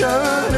ocean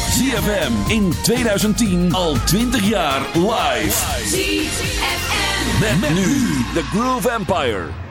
ZFM in 2010 al 20 jaar live. ZFM. Met, nu de Groove Empire.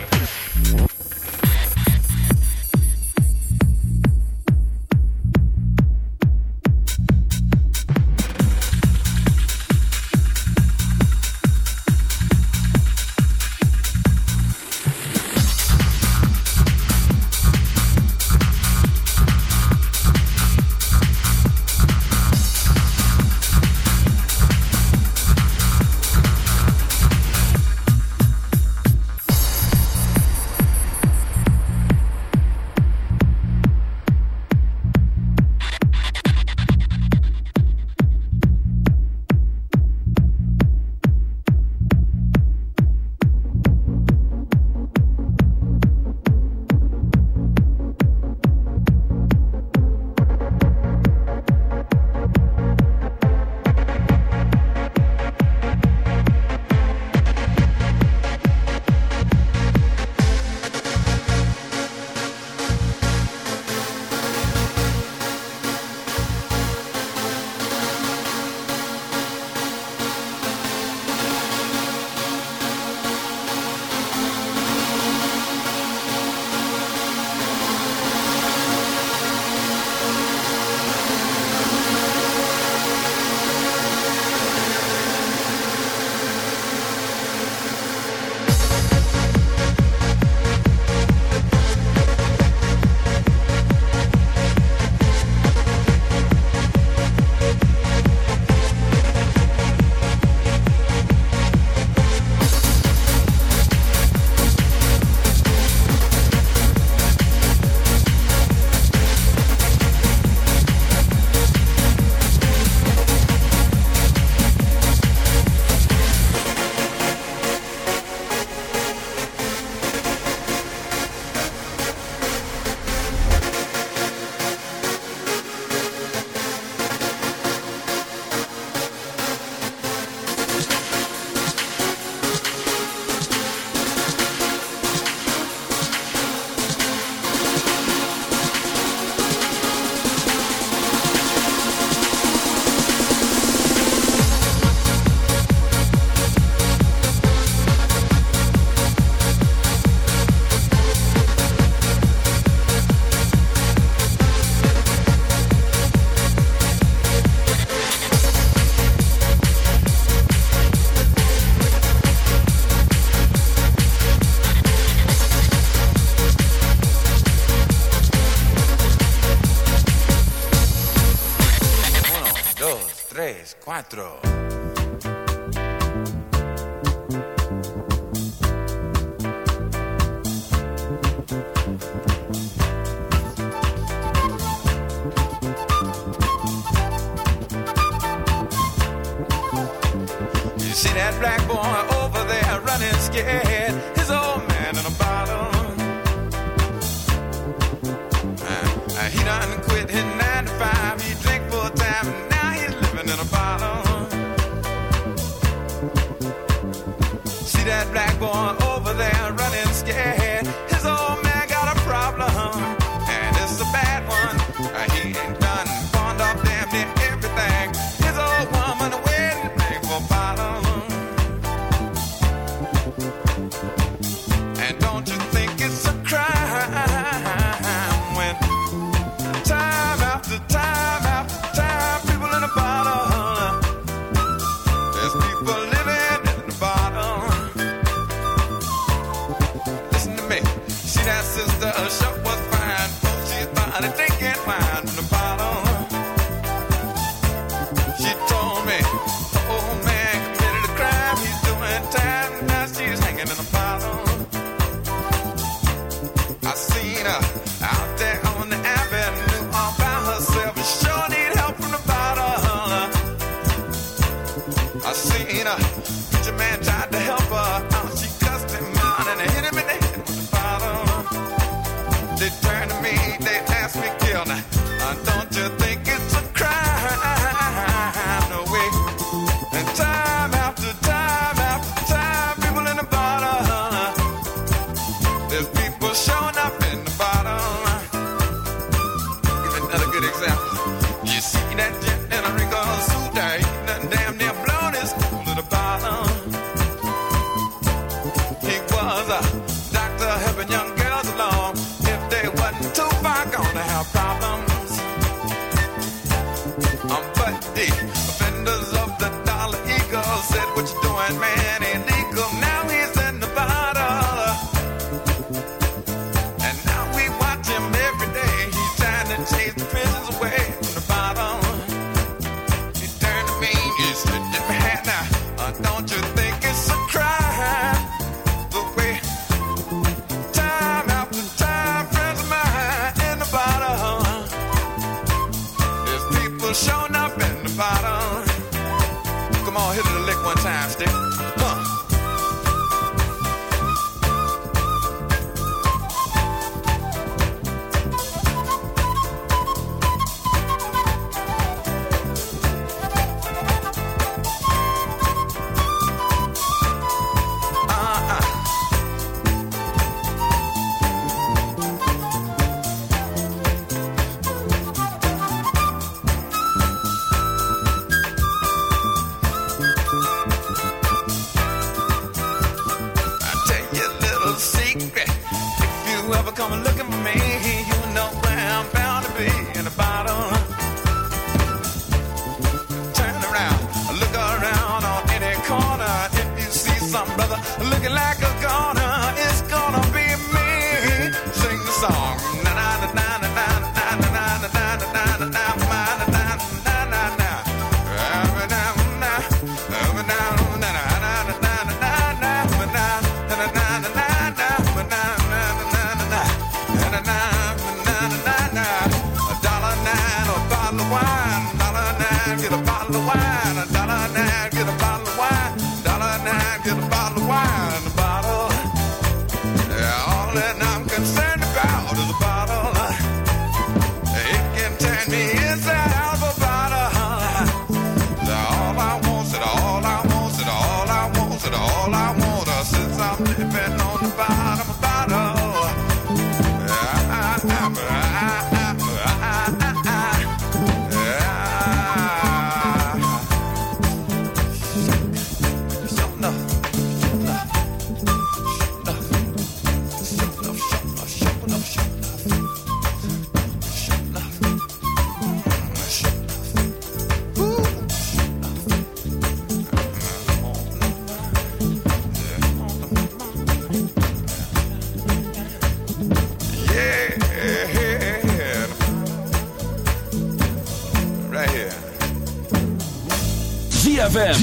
Cuatro.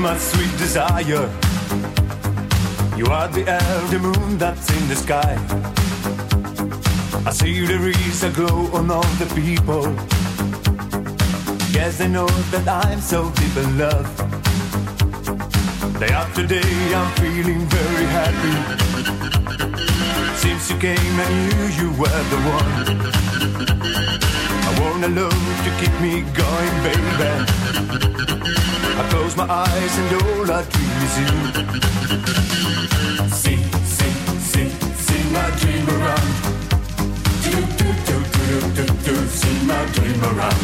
My sweet desire. You are the elder moon that's in the sky. I see there is a glow on all the people. Yes, they know that I'm so deep in love. Day after day, I'm feeling very happy. Since you came, I knew you were the one. I want a love to keep me going, baby. I close my eyes and all I dream is you. See, see, see, see my dream around. Do, do, do, do, do, do, do, see my dream around.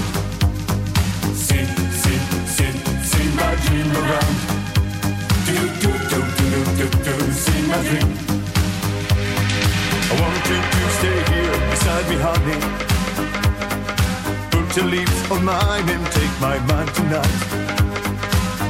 See, see, see, see my dream around. Do, do, do, do, do, do, do, my dream. I want you to stay here beside me, honey. Put your lips on mine and take my mind tonight.